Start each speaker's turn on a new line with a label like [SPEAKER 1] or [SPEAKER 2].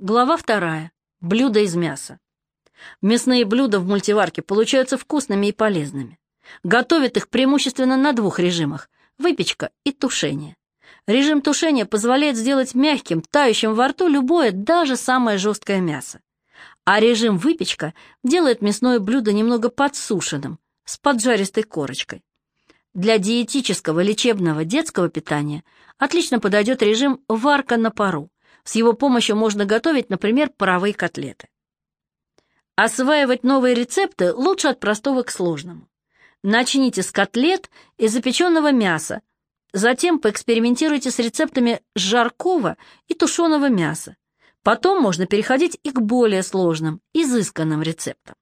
[SPEAKER 1] Глава вторая. Блюда из мяса. Мясные блюда в мультиварке получаются вкусными и полезными. Готовят их преимущественно на двух режимах – выпечка и тушение. Режим тушения позволяет сделать мягким, тающим во рту любое, даже самое жесткое мясо. А режим выпечка делает мясное блюдо немного подсушенным, с поджаристой корочкой. Для диетического лечебного детского питания отлично подойдет режим варка на пару. С его помощью можно готовить, например, паровые котлеты. Осваивать новые рецепты лучше от простого к сложному. Начните с котлет и запеченного мяса, затем поэкспериментируйте с рецептами жаркого и тушеного мяса. Потом можно переходить и к более сложным, изысканным рецептам.